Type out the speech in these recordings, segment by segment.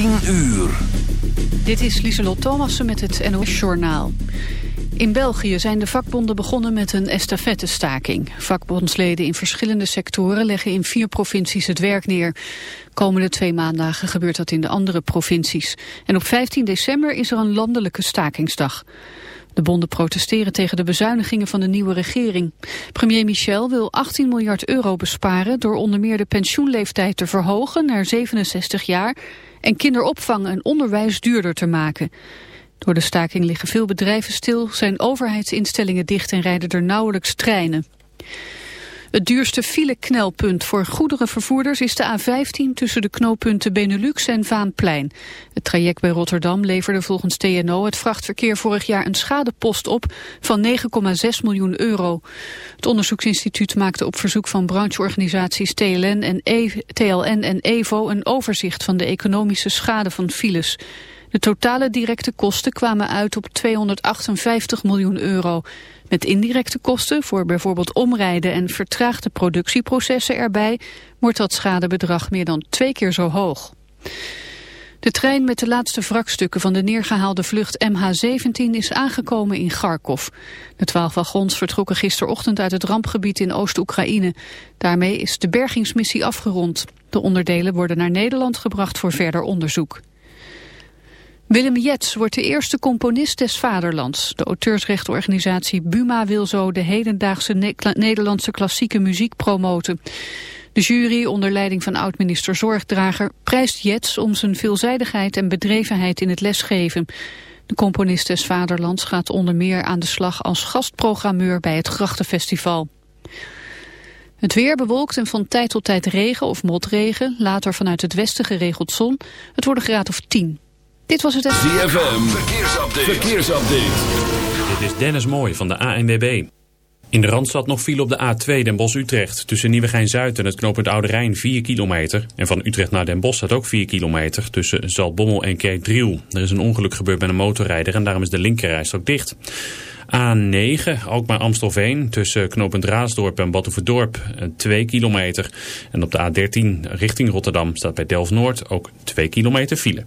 10 uur. Dit is Lieselot Thomassen met het NOS Journaal. In België zijn de vakbonden begonnen met een estafettestaking. Vakbondsleden in verschillende sectoren leggen in vier provincies het werk neer. Komende twee maandagen gebeurt dat in de andere provincies. En op 15 december is er een landelijke stakingsdag. De bonden protesteren tegen de bezuinigingen van de nieuwe regering. Premier Michel wil 18 miljard euro besparen door onder meer de pensioenleeftijd te verhogen naar 67 jaar en kinderopvang en onderwijs duurder te maken. Door de staking liggen veel bedrijven stil, zijn overheidsinstellingen dicht en rijden er nauwelijks treinen. Het duurste fileknelpunt voor goederenvervoerders is de A15 tussen de knooppunten Benelux en Vaanplein. Het traject bij Rotterdam leverde volgens TNO het vrachtverkeer vorig jaar een schadepost op van 9,6 miljoen euro. Het onderzoeksinstituut maakte op verzoek van brancheorganisaties TLN en, e TLN en EVO een overzicht van de economische schade van files. De totale directe kosten kwamen uit op 258 miljoen euro. Met indirecte kosten voor bijvoorbeeld omrijden en vertraagde productieprocessen erbij wordt dat schadebedrag meer dan twee keer zo hoog. De trein met de laatste wrakstukken van de neergehaalde vlucht MH17 is aangekomen in Kharkov. De twaalf wagons vertrokken gisterochtend uit het rampgebied in Oost-Oekraïne. Daarmee is de bergingsmissie afgerond. De onderdelen worden naar Nederland gebracht voor verder onderzoek. Willem Jets wordt de eerste componist des vaderlands. De auteursrechtenorganisatie Buma wil zo de hedendaagse Nederlandse klassieke muziek promoten. De jury onder leiding van oud-minister Zorgdrager prijst Jets om zijn veelzijdigheid en bedrevenheid in het lesgeven. De componist des vaderlands gaat onder meer aan de slag als gastprogrammeur bij het Grachtenfestival. Het weer bewolkt en van tijd tot tijd regen of motregen. Later vanuit het westen geregeld zon. Het wordt een graad of 10. Dit was het... ZFM, verkeersupdate. verkeersupdate. Dit is Dennis Mooij van de ANWB. In de Randstad nog viel op de A2 Den Bosch-Utrecht. Tussen Nieuwegein-Zuid en het knooppunt Oude Rijn 4 kilometer. En van Utrecht naar Den Bosch staat ook 4 kilometer tussen Zaltbommel en Kerkdriel. Er is een ongeluk gebeurd met een motorrijder en daarom is de linkerrijstrook dicht. A9, ook maar Amstelveen, tussen knooppunt Raasdorp en Batuverdorp 2 kilometer. En op de A13 richting Rotterdam staat bij Delft-Noord ook 2 kilometer file.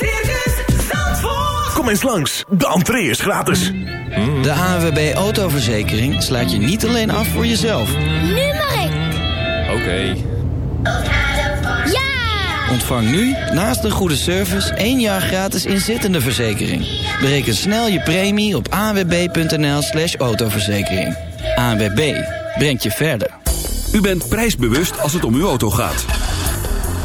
Circus Zandvoort. Kom eens langs, de entree is gratis. De ANWB Autoverzekering sluit je niet alleen af voor jezelf. Nu mag ik. Oké. Ja! Ontvang nu, naast een goede service, één jaar gratis inzittende verzekering. Bereken snel je premie op anwb.nl slash autoverzekering. ANWB, brengt je verder. U bent prijsbewust als het om uw auto gaat.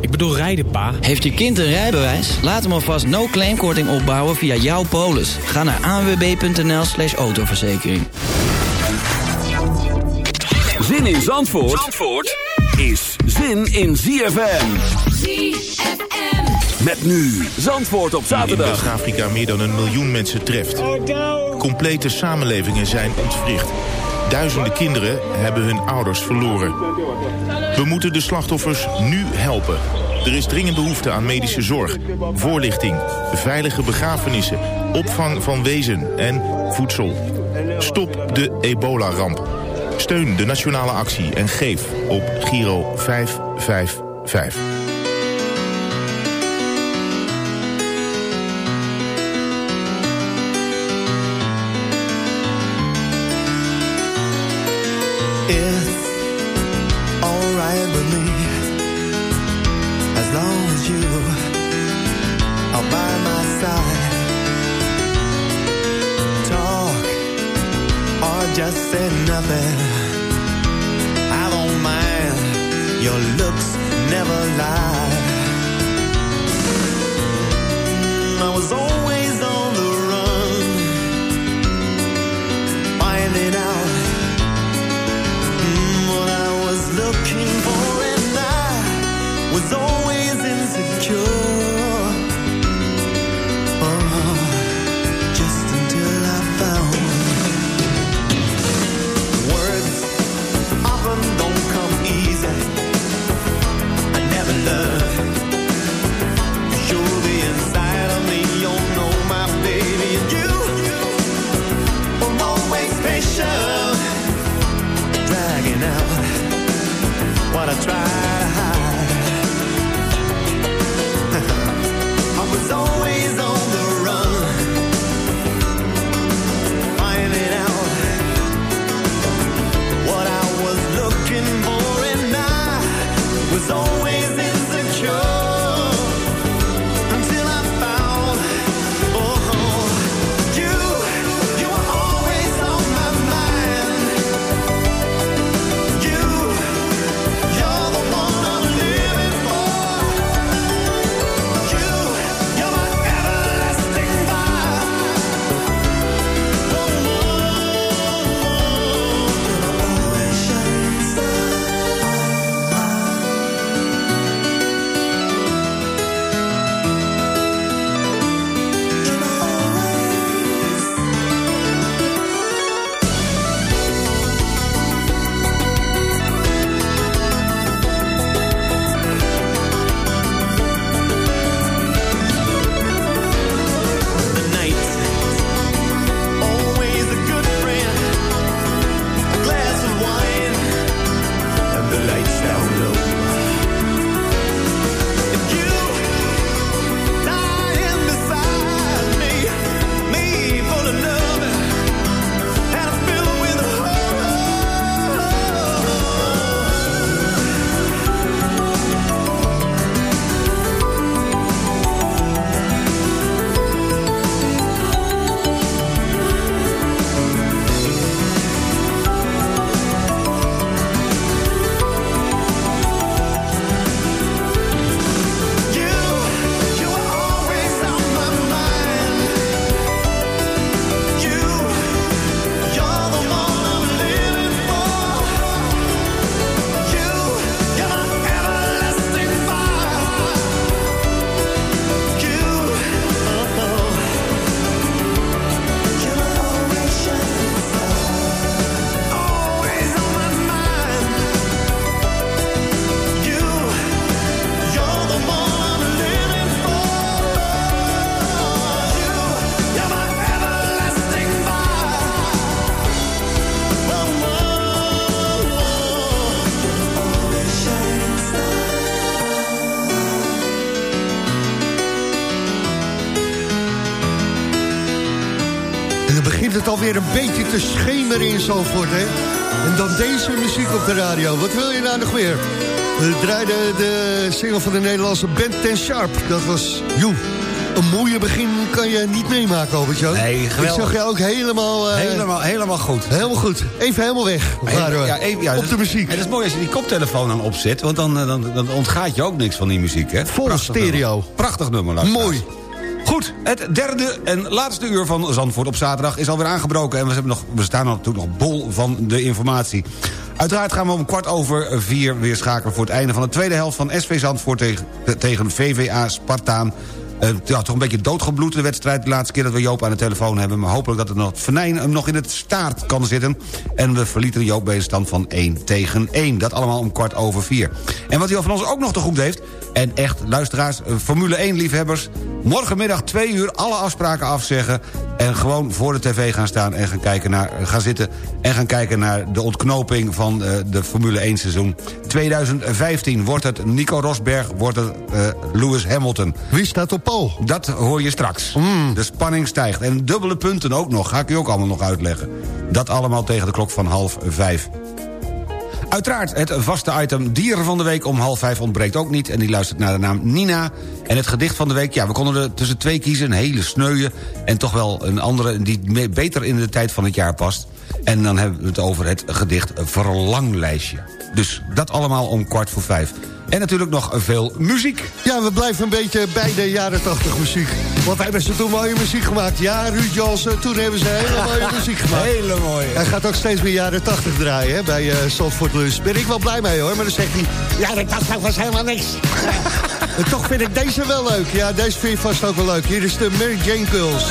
Ik bedoel rijden, pa. Heeft je kind een rijbewijs? Laat hem alvast no-claimkorting opbouwen via jouw polis. Ga naar anwb.nl slash autoverzekering. Zin in Zandvoort, Zandvoort is zin in ZFM. ZFM. Met nu Zandvoort op In zaterdag. West-Afrika meer dan een miljoen mensen treft. Complete samenlevingen zijn ontwricht. Duizenden kinderen hebben hun ouders verloren. We moeten de slachtoffers nu helpen. Er is dringend behoefte aan medische zorg, voorlichting, veilige begrafenissen, opvang van wezen en voedsel. Stop de ebola-ramp. Steun de nationale actie en geef op Giro 555. love alweer een beetje te schemeren in Zandvoort, hè? En dan deze muziek op de radio. Wat wil je nou nog meer? We draaiden de single van de Nederlandse band Ten Sharp. Dat was You. Een mooie begin kan je niet meemaken, Albert-Jan. Nee, geweldig. Ik zag je ook helemaal... eh, Helemaal, helemaal goed. Helemaal goed. Even helemaal weg. Ja, even- ja, op de muziek. En dat is mooi als je die koptelefoon dan opzet... want dan, eh, dan, dan ontgaat je ook niks van die muziek, hè? Vol Prachtig stereo. nummer. Prachtig nummer, luisteraars. Mooi. Het derde en laatste uur van Zandvoort op zaterdag is alweer aangebroken... en we, hebben nog, we staan natuurlijk nog bol van de informatie. Uiteraard gaan we om kwart over vier weer schakelen... voor het einde van de tweede helft van SV Zandvoort tegen, tegen VVA Spartaan... Eh, ja, toch een beetje doodgebloed de wedstrijd. De laatste keer dat we Joop aan de telefoon hebben. Maar hopelijk dat het nog, Venijn hem nog in het staart kan zitten. En we verlieten Joop bij een stand van 1 tegen 1. Dat allemaal om kwart over 4. En wat hij van ons ook nog te goed heeft... en echt, luisteraars, eh, Formule 1 liefhebbers... morgenmiddag 2 uur alle afspraken afzeggen... en gewoon voor de tv gaan staan en gaan, kijken naar, gaan zitten... en gaan kijken naar de ontknoping van eh, de Formule 1 seizoen. 2015 wordt het Nico Rosberg, wordt het eh, Lewis Hamilton. Wie staat op Paul? Dat hoor je straks. De spanning stijgt. En dubbele punten ook nog, ga ik u ook allemaal nog uitleggen. Dat allemaal tegen de klok van half vijf. Uiteraard, het vaste item dieren van de week om half vijf ontbreekt ook niet. En die luistert naar de naam Nina. En het gedicht van de week, ja, we konden er tussen twee kiezen. Een hele sneuwe en toch wel een andere die beter in de tijd van het jaar past. En dan hebben we het over het gedicht Verlanglijstje. Dus dat allemaal om kwart voor vijf. En natuurlijk nog veel muziek. Ja, we blijven een beetje bij de jaren 80 muziek. Want wij hebben ze toen mooie muziek gemaakt. Ja, Ruud Jansen, toen hebben ze hele mooie muziek gemaakt. Hele mooie. Hij gaat ook steeds meer jaren 80 draaien hè, bij uh, Zandvoort Lunch. Ben ik wel blij mee hoor, maar dan zegt hij... Jaren 80 was helemaal niks. en toch vind ik deze wel leuk. Ja, deze vind je vast ook wel leuk. Hier is de Mary Jane Girls.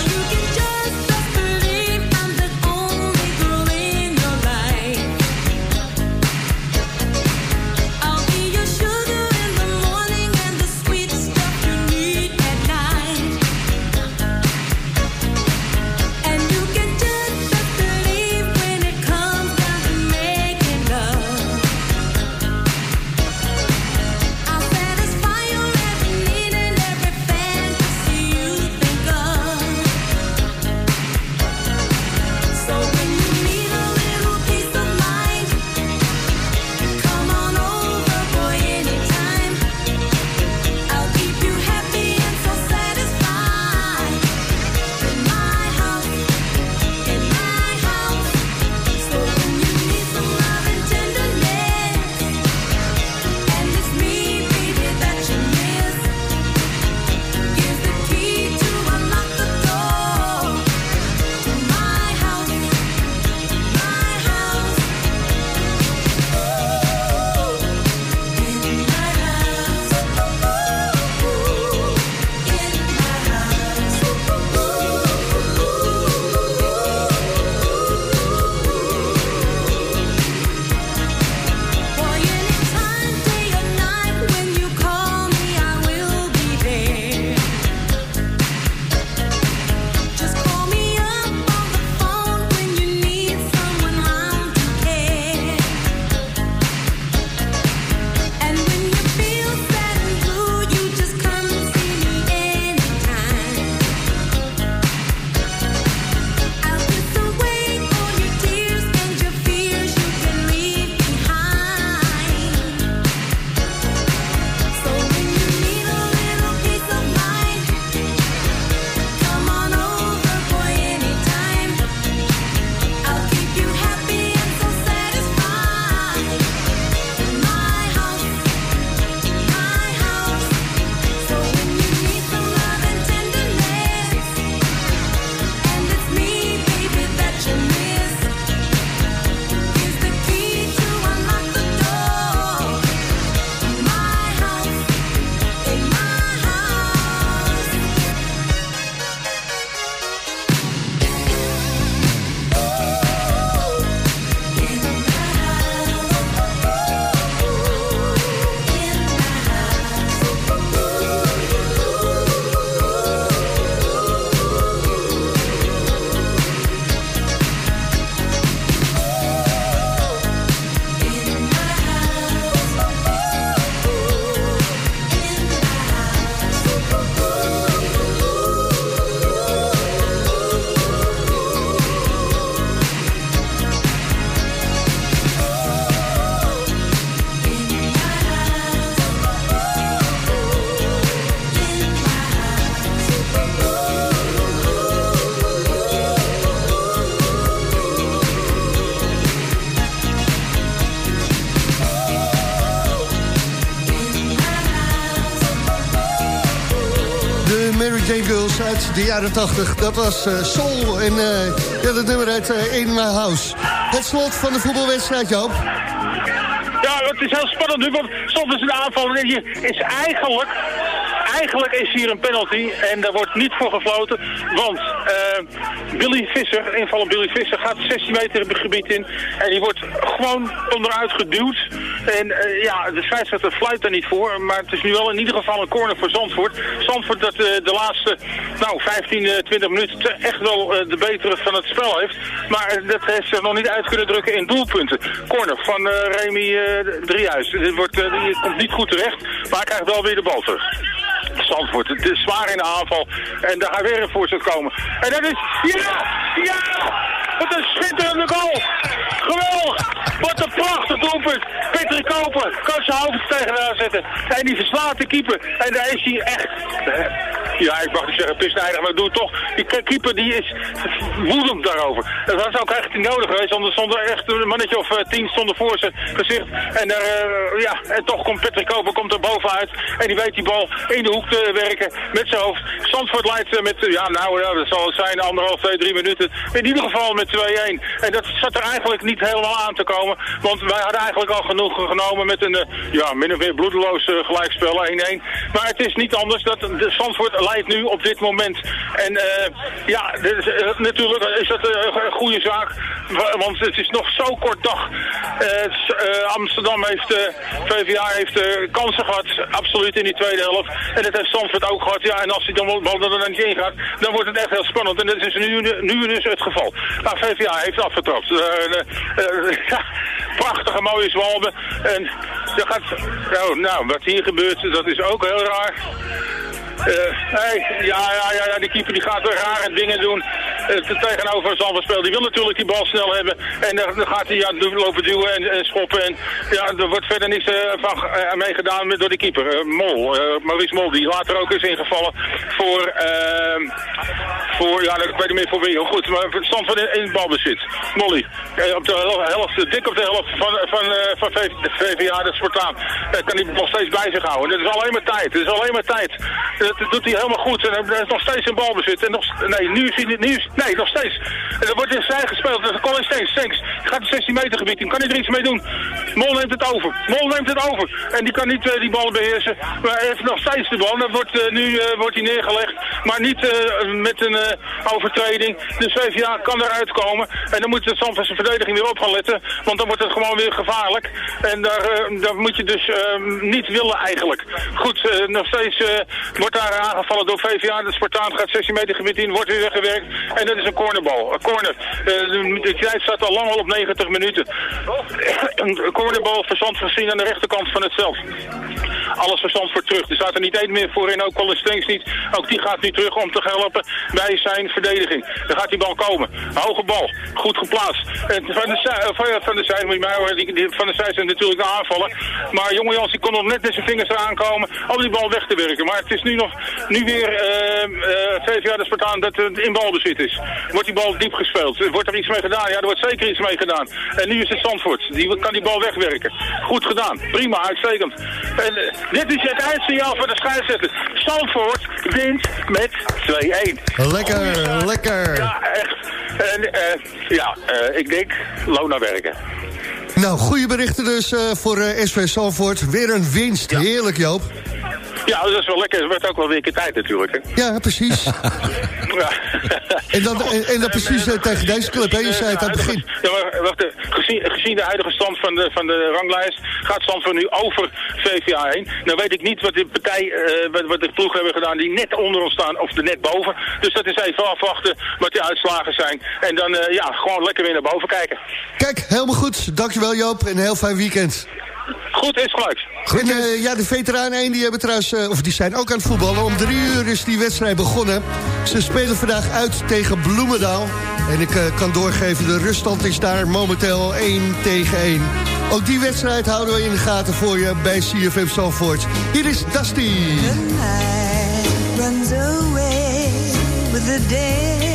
De jaren 80. Dat was uh, Soul en uh, ja, nummer uit uh, In My House. Het slot van de voetbalwedstrijd, Joop. Ja, het is heel spannend nu, want soms is een aanval is eigenlijk eigenlijk is hier een penalty en daar wordt niet voor gefloten. Want Billy Visser, invallen Billy Visser, gaat 16 meter het gebied in. En die wordt gewoon onderuit geduwd. En uh, ja, de scheidsrechter fluit er niet voor. Maar het is nu wel in ieder geval een corner voor Zandvoort. Zandvoort dat uh, de laatste nou, 15, 20 minuten echt wel de betere van het spel heeft. Maar dat heeft zich nog niet uit kunnen drukken in doelpunten. Corner van Remy Driehuis. Dit wordt, die komt niet goed terecht, maar hij krijgt wel weer de bal terug. Zandvoort. Het is zwaar in de aanval. En daar gaat weer een voorzet komen. En dat is... Ja! Ja! Wat een schitterende goal! Geweldig! Wat een prachtig doelpunt! Peter Koper kan zijn hoofd tegenaan zetten. En die verslaat de keeper. En daar is hij echt ja, ik mag niet zeggen pisnijdig, maar doe toch. Die ke- keeper die is woedend daarover. Dat was ook echt nodig geweest, want er stond er echt een mannetje of eh, tien stonden voor zijn gezicht. En, daar, eh, ja, en toch komt Patrick Koper komt er bovenuit. En die weet die bal in de hoek te werken met zijn hoofd. Zandvoort leidt eh, met, ja nou, dat zal het zijn, anderhalf, twee, drie minuten. In ieder geval met 2-1. En dat zat er eigenlijk niet helemaal aan te komen. Want wij hadden eigenlijk al genoeg genomen met een, eh, ja, min of meer bloedeloos eh, gelijkspel 1-1. Maar het is niet anders. Dat de Zandvoort leidt nu op dit moment. En eh, ja, natuurlijk is dat een goede zaak. Wa- Want het is nog zo kort dag. Amsterdam heeft, VVA heeft kansen gehad. Absoluut in die tweede helft. En dat heeft Zandvoort ook gehad. Ja, en als hij dan wel er dan niet in gaat, dan wordt het echt heel spannend. En dat is nu, nu dus het geval. Maar VVA heeft afgetrapt. Eh, eh, eh, ja, prachtige mooie zwalben. En er gaat, nou, nou, wat hier gebeurt, dat is ook heel raar. Eh, ja, ja, ja, ja, die keeper die gaat rare dingen doen. Eh, te- tegenover Zandvoort speel. Die wil natuurlijk die bal snel hebben. En dan gaat hij ja, lopen duwen en, en schoppen. En ja, er wordt verder niks eh, van eh, mee gedaan met, door die keeper. Eh, Mol, Maurice Mol, die later ook is ingevallen voor, ehm, voor ja, ik weet niet meer voor wie. Goed, maar het stand van in, in het balbezit. Molly, op de hel- helft, dik op de helft van, van, van V- de VVA, de Spartaan. Kan hij nog steeds bij zich houden. Dat is alleen maar tijd. Dat is alleen maar tijd. Dat, doet hij helemaal goed. En hij heeft nog steeds een balbezit. En nog, nee, nu is hij. Nu is, nee, nog steeds. En er wordt in zij gespeeld. Is Colin Stenks. Stenks gaat het 16 meter gebied in. Kan hij er iets mee doen? Mol neemt het over. Mol neemt het over. En die kan niet eh, die bal beheersen. Maar hij heeft nog steeds de bal. Dan wordt, eh, nu eh, wordt hij neergelegd. Maar niet met een overtreding. Dus VVA kan eruit komen. En dan moet de Zandvoort zijn verdediging weer op gaan letten. Want dan wordt het gewoon weer gevaarlijk. En daar, daar moet je dus niet willen eigenlijk. Goed, nog steeds wordt aangevallen door VVA. De Spartaan gaat 16 meter gebied in, wordt weer weggewerkt. En dat is een cornerbal. Een corner. Eh, de, de tijd staat al lang al op 90 minuten. Een cornerbal verzand gezien aan de rechterkant van het veld. Alles verstand voor terug. Er staat er niet één meer voorin, ook Colin Stenks niet. Ook die gaat nu terug om te helpen bij zijn verdediging. Dan gaat die bal komen. Hoge bal. Goed geplaatst. En van de, zij- eh, van, de zijde moet je mij horen. Van de zijde zijn natuurlijk de aanvallen. Maar jonge Jans die kon nog net met zijn vingers eraan komen om die bal weg te werken. Maar het is nu nog nu weer eh VVA de Spartaan dat het in balbezit is. Wordt die bal diep gespeeld? Wordt er iets mee gedaan? Ja, er wordt zeker iets mee gedaan. En nu is het Zandvoort. Die kan die bal wegwerken. Goed gedaan. Prima, uitstekend. En eh, dit is het eindsignaal voor de scheidsrechter. Zandvoort wint met 2-1. Lekker, lekker. Ja, echt. En eh, ja, eh, ik denk, loon naar werken. Nou, goede berichten dus eh, voor eh, SV Salvoort. Weer een winst. Heerlijk, Joop. Ja, dat is wel lekker. Het werd ook wel weer een keer tijd natuurlijk. Hè. Ja, precies. Ja. En dan, en, en dan precies eh, tegen deze club, hè? Je zei het aan het begin. Ja, maar wacht, gezien, gezien de huidige stand van de, van de ranglijst gaat Zandvoort nu over VVA heen. Nou weet ik niet wat de partij, wat, wat de ploeg hebben gedaan die net onder ons staan of er net boven. Dus dat is even afwachten wat die uitslagen zijn. En dan ja, gewoon lekker weer naar boven kijken. Kijk, helemaal goed. Dankjewel, Joop. En een heel fijn weekend. Goed, is gelijk. En, eh, ja, de veteranen 1 die hebben trouwens, eh, of die zijn ook aan het voetballen. Om drie uur is die wedstrijd begonnen. Ze spelen vandaag uit tegen Bloemendaal. En ik eh, kan doorgeven, de ruststand is daar momenteel 1 tegen 1. Ook die wedstrijd houden we in de gaten voor je bij CFM Zalvoort. Hier is Dusty. runs away with the day.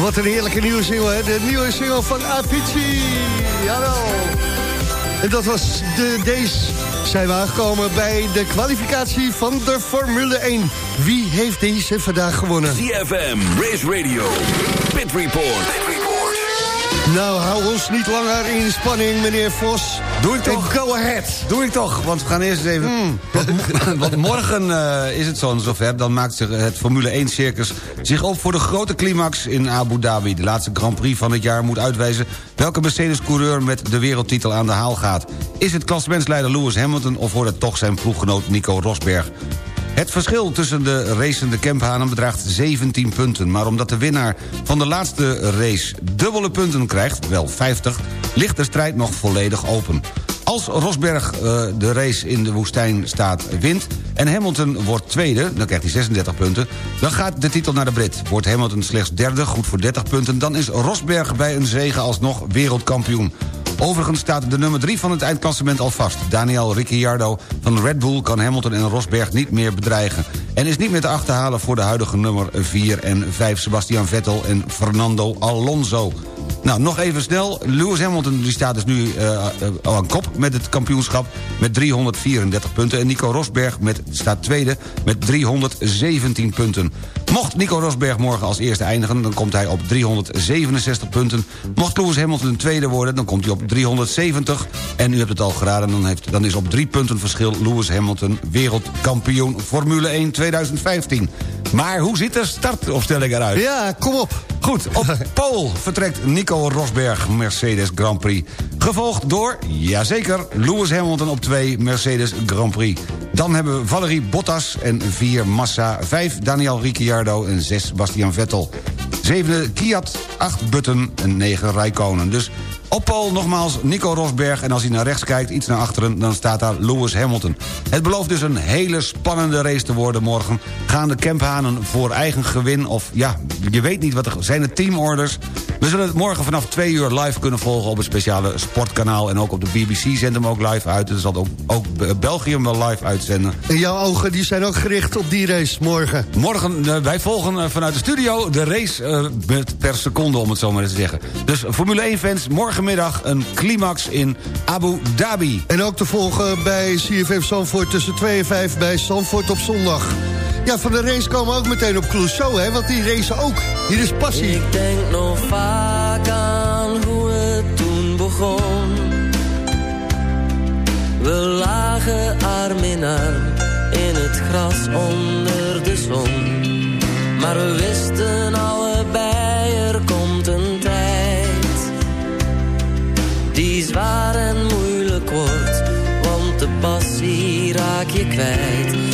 Wat een heerlijke nieuwe single, hè? De nieuwe single van Avicii. Jawel. En dat was de Days. Zijn we aangekomen bij de kwalificatie van de Formule 1. Wie heeft deze vandaag gewonnen? ZFM, Race Radio, Pit Report. Nou, hou ons niet langer in spanning, meneer Vos. Doe ik toch? En go ahead. Doe ik toch, want we gaan eerst eens even... Hmm. Want, want morgen eh, is het zo zover. Dan maakt zich het Formule 1-circus zich op voor de grote climax in Abu Dhabi. De laatste Grand Prix van het jaar moet uitwijzen... welke Mercedes-coureur met de wereldtitel aan de haal gaat. Is het klassementsleider Lewis Hamilton... of wordt het toch zijn ploeggenoot Nico Rosberg? Het verschil tussen de racende Kemphanen bedraagt 17 punten... maar omdat de winnaar van de laatste race dubbele punten krijgt, wel 50... ligt de strijd nog volledig open. Als Rosberg eh, de race in de woestijn staat wint... en Hamilton wordt tweede, dan krijgt hij 36 punten... dan gaat de titel naar de Brit. Wordt Hamilton slechts derde, goed voor 30 punten... dan is Rosberg bij een zege alsnog wereldkampioen. Overigens staat de nummer 3 van het eindklassement al vast. Daniel Ricciardo van Red Bull kan Hamilton en Rosberg niet meer bedreigen. En is niet meer te achterhalen voor de huidige nummer 4 en 5... Sebastian Vettel en Fernando Alonso. Nou, nog even snel. Lewis Hamilton die staat dus nu eh, eh, aan kop met het kampioenschap... met 334 punten. En Nico Rosberg met, staat tweede met 317 punten. Mocht Nico Rosberg morgen als eerste eindigen... dan komt hij op 367 punten. Mocht Lewis Hamilton tweede worden, dan komt hij op 370. En u hebt het al geraden, dan, heeft, dan is op drie punten verschil... Lewis Hamilton wereldkampioen Formule 1 2015. Maar hoe ziet de startopstelling eruit? Ja, kom op. Goed, op pole vertrekt Nico Rosberg, Mercedes Grand Prix. Gevolgd door, jazeker, Lewis Hamilton op 2, Mercedes Grand Prix. Dan hebben we Valerie Bottas en 4 Massa, 5 Daniel Ricciardo en 6 Bastian Vettel. 7 Kiat, 8 Button en 9 Rijkonen. Dus op pole nogmaals Nico Rosberg en als hij naar rechts kijkt, iets naar achteren... dan staat daar Lewis Hamilton. Het belooft dus een hele spannende race te worden morgen. Gaan de Kemphanen voor eigen gewin of ja, je weet niet wat er... Zijn het teamorders? We zullen het morgen vanaf twee uur live kunnen volgen op het speciale sportkanaal... en ook op de BBC zendt hem ook live uit. Dus dat ook, ook België hem wel live uitzenden. En jouw ogen die zijn ook gericht op die race morgen. Morgen, eh, wij volgen eh, vanuit de studio de race eh, met per seconde, om het zo maar eens te zeggen. Dus Formule 1-fans, morgenmiddag een climax in Abu Dhabi. En ook te volgen bij CFM Zandvoort tussen 2 en 5 bij Zandvoort op zondag. Ja, van de race komen we ook meteen op Clouseau, hè, want die race ook. Hier is passie. Ik denk nog vaak aan hoe het toen begon. We lagen arm in arm in het gras onder de zon. Maar we wisten allebei er komt een tijd die zwaar en moeilijk wordt, want de passie raak je kwijt.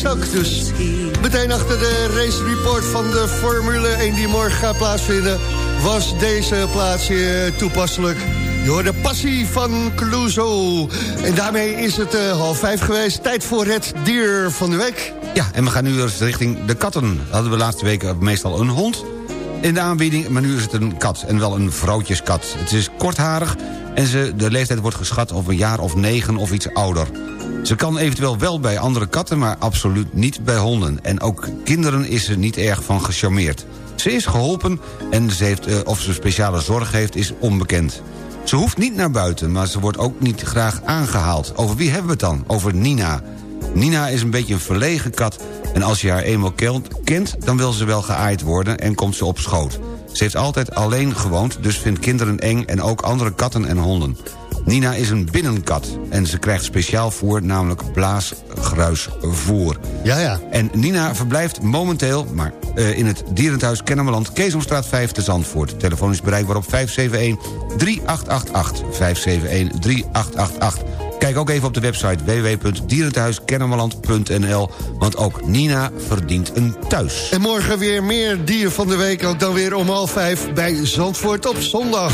Dus meteen achter de race report van de Formule 1 die morgen gaat plaatsvinden... was deze plaats hier toepasselijk. Hoort de passie van Clouseau. En daarmee is het eh, half vijf geweest. Tijd voor het dier van de week. Ja, en we gaan nu dus richting de katten. Hadden we laatste weken meestal een hond in de aanbieding... maar nu is het een kat, en wel een vrouwtjeskat. Het is kortharig en ze, de leeftijd wordt geschat op een jaar of negen of iets ouder. Ze kan eventueel wel bij andere katten, maar absoluut niet bij honden. En ook kinderen is ze niet erg van gecharmeerd. Ze is geholpen en ze heeft, eh, of ze speciale zorg heeft is onbekend. Ze hoeft niet naar buiten, maar ze wordt ook niet graag aangehaald. Over wie hebben we het dan? Over Nina. Nina is een beetje een verlegen kat... en als je haar eenmaal kent, kent, dan wil ze wel geaaid worden en komt ze op schoot. Ze heeft altijd alleen gewoond, dus vindt kinderen eng... en ook andere katten en honden. Nina is een binnenkat en ze krijgt speciaal voer... namelijk blaasgruisvoer. Ja, ja. En Nina verblijft momenteel maar, eh, in het dierenthuis Kennemerland... Keesomstraat 5 te Zandvoort. Telefoon is bereikbaar op 571-3888. 571-3888. Kijk ook even op de website www.dierenthuiskennemerland.nl... want ook Nina verdient een thuis. En morgen weer meer dier van de week. Ook dan weer om half vijf bij Zandvoort op zondag.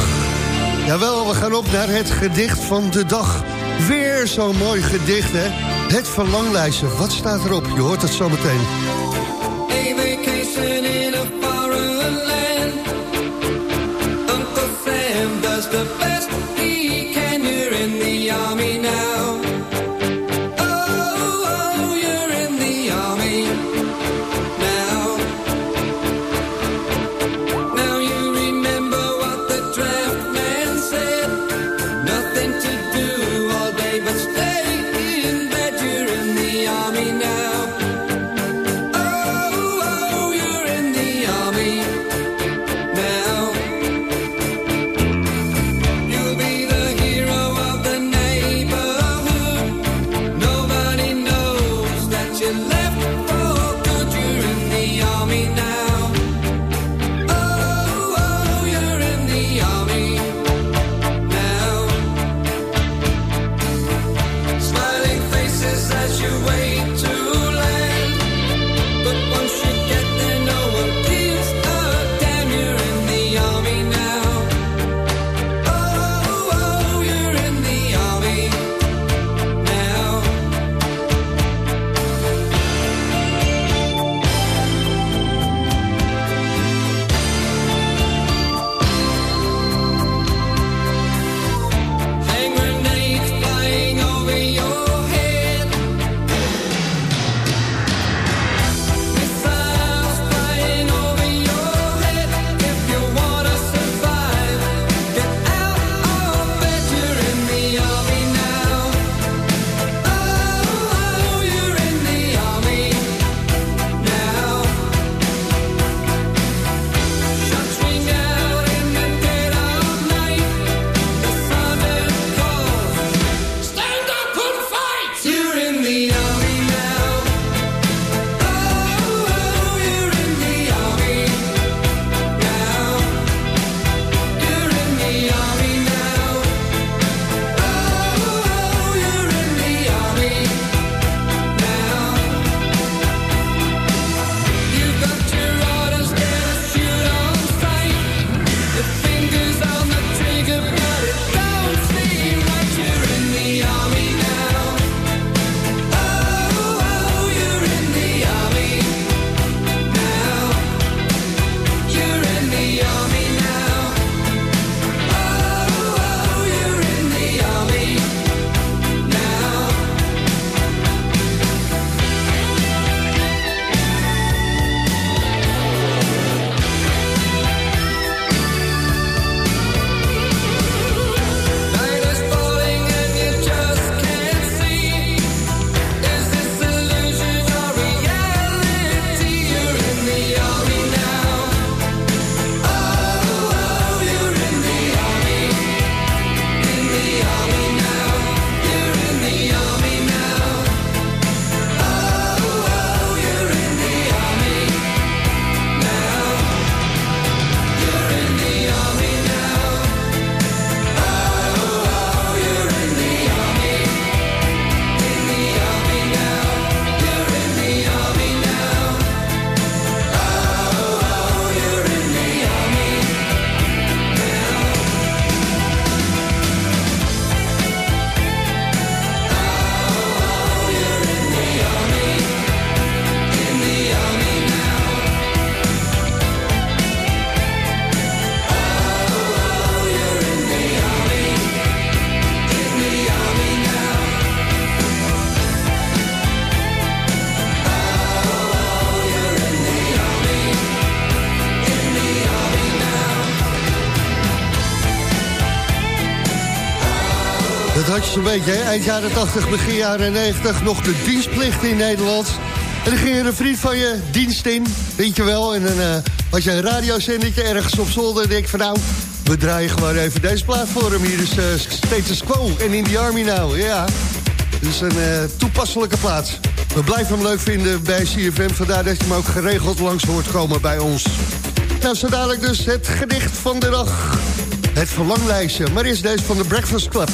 Jawel, we gaan op naar het gedicht van de dag. Weer zo'n mooi gedicht, hè? Het verlanglijstje. Wat staat erop? Je hoort het zo meteen. Hè? eind jaren 80, begin jaren 90, nog de dienstplicht in Nederland. En dan ging er een vriend van je dienst in, weet je wel. En dan uh, je een radiozendertje ergens op zolder. En denk ik van nou, we draaien gewoon even deze plaat voor hem. Hier is uh, Status Quo en In The Army Now, ja. Dus een uh, toepasselijke plaats. We blijven hem leuk vinden bij CFM. Vandaar dat je hem ook geregeld langs hoort komen bij ons. Nou, zo dadelijk dus het gedicht van de dag. Het verlanglijstje. Maar eerst deze van de Breakfast Club.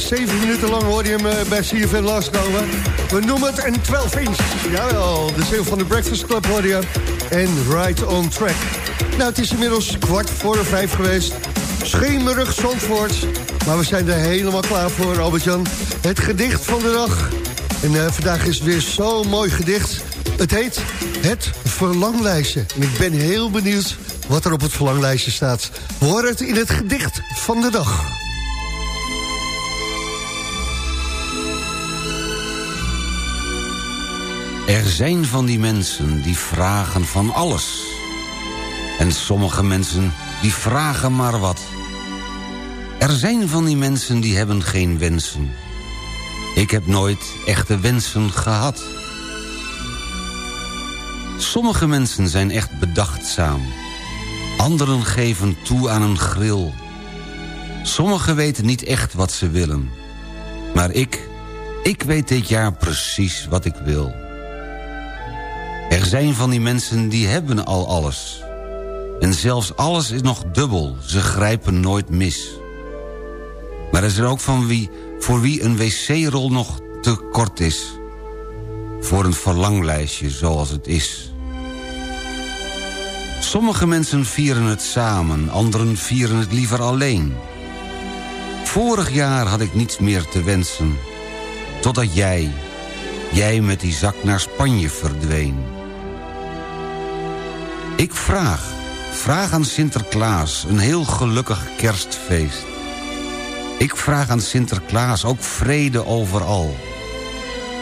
Zeven minuten lang hoor je hem eh, bij CFN langskomen. We noemen het een 12 inch. Jawel, de zin van de Breakfast Club hoor je. En Right on Track. Nou, het is inmiddels kwart voor de vijf geweest. Schemerig Zandvoort. Maar we zijn er helemaal klaar voor, Albert-Jan. Het gedicht van de dag. En eh, vandaag is weer zo'n mooi gedicht. Het heet Het Verlanglijstje. En ik ben heel benieuwd wat er op het verlanglijstje staat. Horen het in het gedicht van de dag. Zijn van die mensen die vragen van alles. En sommige mensen die vragen maar wat. Er zijn van die mensen die hebben geen wensen. Ik heb nooit echte wensen gehad. Sommige mensen zijn echt bedachtzaam. Anderen geven toe aan een grill. Sommigen weten niet echt wat ze willen. Maar ik, ik weet dit jaar precies wat ik wil. Zijn van die mensen die hebben al alles. En zelfs alles is nog dubbel, ze grijpen nooit mis. Maar er zijn ook van wie, voor wie een wc-rol nog te kort is. Voor een verlanglijstje zoals het is. Sommige mensen vieren het samen, anderen vieren het liever alleen. Vorig jaar had ik niets meer te wensen. Totdat jij, jij met die zak naar Spanje verdween. Ik vraag, vraag aan Sinterklaas een heel gelukkig kerstfeest. Ik vraag aan Sinterklaas ook vrede overal.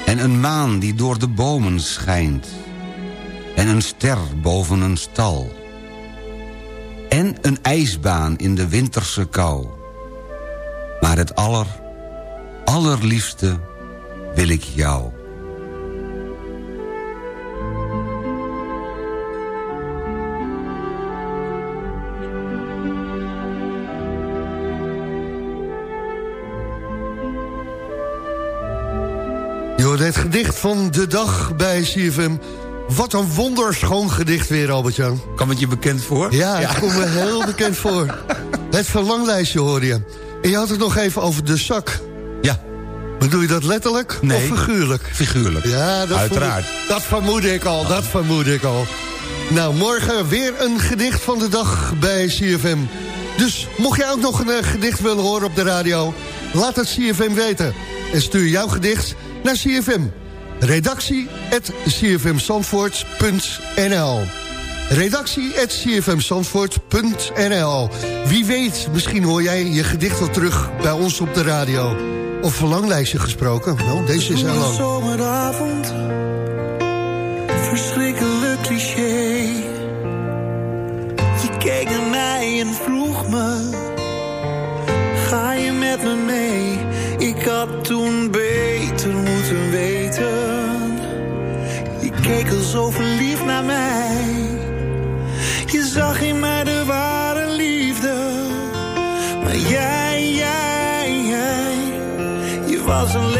En een maan die door de bomen schijnt. En een ster boven een stal. En een ijsbaan in de winterse kou. Maar het aller, allerliefste wil ik jou. Het gedicht van de dag bij CFM. Wat een wonderschoon gedicht weer, Albert-Jan. Kwam het je bekend voor? Ja, het komt me heel bekend voor. Het verlanglijstje hoor je. En je had het nog even over de zak. Ja. Bedoel je dat letterlijk Nee. of figuurlijk? Figuurlijk. Ja, dat Uiteraard. dat vermoed ik al, dat vermoed ik al. Nou, morgen weer een gedicht van de dag bij CFM. Dus mocht jij ook nog een eh, gedicht willen horen op de radio... laat het CFM weten. En stuur jouw gedicht naar CFM. Redactie at cfmzandvoort.nl Redactie at cfmzandvoort.nl Wie weet, misschien hoor jij je gedicht wel terug bij ons op de radio. Of verlanglijstje gesproken. Nou, deze is Een lang. zomeravond, verschrikkelijk cliché. Je keek naar mij en vroeg me, ga je met me mee? Ik had toen beter moeten weten. Je keek al zo verliefd naar mij. Je zag in mij de ware liefde. Maar jij, jij, jij, je was alleen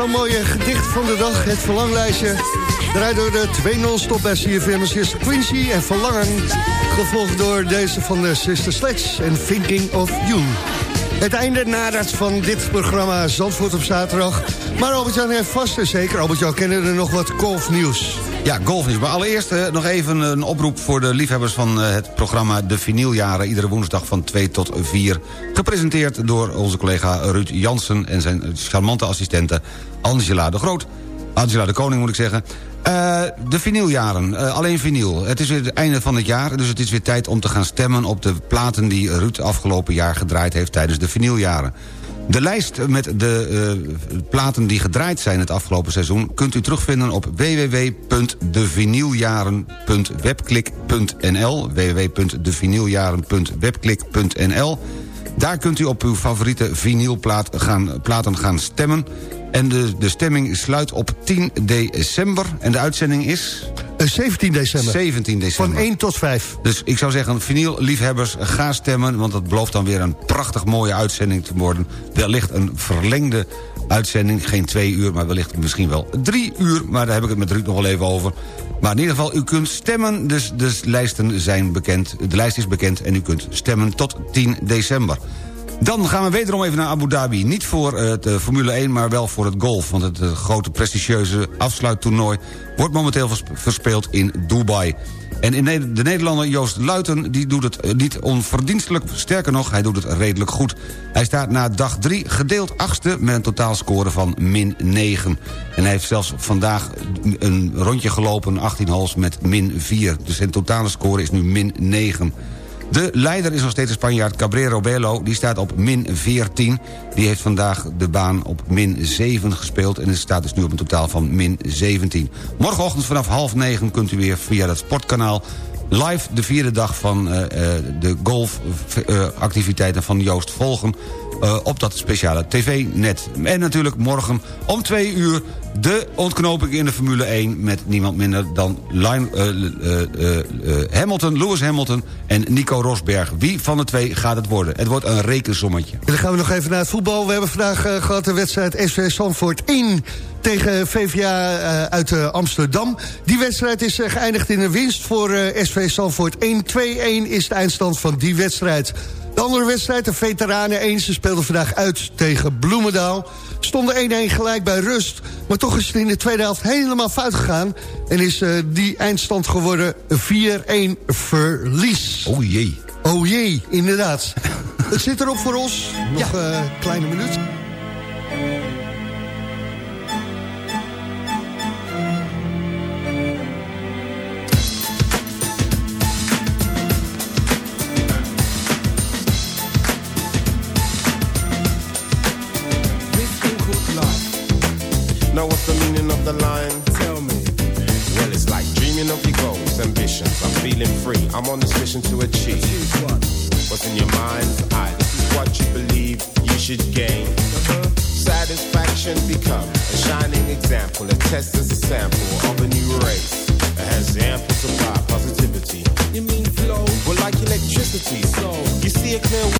het uh, oh zo mooie gedicht van de dag, het verlanglijstje... draaien door de twee non-stop bij CFM Sister Quincy en Verlangen... gevolgd door deze van de Sister Sledge en Thinking of You. Het einde nadat van dit programma Zandvoort op zaterdag. Maar Albert-Jan heeft vast en zeker, Albert-Jan, kennen er nog wat golfnieuws? Ja, golfnieuws. Maar allereerst eh, nog even een oproep voor de liefhebbers van eh, het programma De Vinyljaren. Iedere woensdag van 2 tot 4. Gepresenteerd door onze collega Ruud Jansen en zijn charmante assistente Angela de Groot. Angela de Koning moet ik zeggen. Eh, de vinyljaren, alleen vinyl. Het is weer het einde van het jaar, dus het is weer tijd om te gaan stemmen... op de platen die Ruud afgelopen jaar gedraaid heeft tijdens de vinyljaren. De lijst met de eh, platen die gedraaid zijn het afgelopen seizoen... kunt u terugvinden op www.devinyljaren.webklik.nl www.devinyljaren.webklik.nl Daar kunt u op uw favoriete vinylplaat gaan, platen gaan stemmen... En de, de stemming sluit op 10 december. En de uitzending is... 17 december. 17 december. Van 1 tot 5. Dus ik zou zeggen, vinyl-liefhebbers, ga stemmen... want dat belooft dan weer een prachtig mooie uitzending te worden. Wellicht een verlengde uitzending, geen twee uur... maar wellicht misschien wel drie uur. Maar daar heb ik het met Ruud nog wel even over. Maar in ieder geval, u kunt stemmen, dus de lijsten zijn bekend. De lijst is bekend en u kunt stemmen tot 10 december. Dan gaan we wederom even naar Abu Dhabi. Niet voor het uh, Formule 1, maar wel voor het golf. Want het uh, grote prestigieuze afsluittoernooi... wordt momenteel vers verspeeld in Dubai. En in de Nederlander Joost Luiten die doet het niet onverdienstelijk. Sterker nog, hij doet het redelijk goed. Hij staat na dag 3 gedeeld achtste met een totaalscore van min 9. En hij heeft zelfs vandaag een rondje gelopen, 18 holes met min 4. Dus zijn totale score is nu min 9. De leider is nog steeds de Spanjaard Cabrero Bello. Die staat op min 14. Die heeft vandaag de baan op min 7 gespeeld... en staat dus nu op een totaal van min 17. Morgenochtend vanaf half 9 kunt u weer via dat sportkanaal... live de vierde dag van uh, uh, de golfactiviteiten van Joost volgen... Uh, op dat speciale tv-net. En natuurlijk morgen om twee uur de ontknoping in de Formule 1... met niemand minder dan Line, uh, Hamilton, Lewis Hamilton en Nico Rosberg. Wie van de twee gaat het worden? Het wordt een rekensommetje. En dan gaan we nog even naar het voetbal. We hebben vandaag gehad de wedstrijd SV Zandvoort 1 tegen VVA uit Amsterdam. Die wedstrijd is geëindigd in een winst voor SV Zandvoort 1. 2-1 is de eindstand van die wedstrijd. De andere wedstrijd, de Veteranen 1, ze speelden vandaag uit tegen Bloemendaal. Stonden 1-1 gelijk bij rust. Maar toch is het in de tweede helft helemaal fout gegaan. En is uh, die eindstand geworden 4-1 verlies. Oh jee. Oh jee, inderdaad. Het zit erop voor ons. Nog een eh, kleine minuut. Know what's the meaning of the line? Tell me. Well, it's like dreaming of your goals, ambitions. I'm feeling free. I'm on this mission to achieve. What's in your mind's eye? This is what you believe you should gain. Uh-huh. Satisfaction become a shining example. A test as a sample of a new race that has ample supply positivity. You mean flow? Well, like electricity. So you see a clear.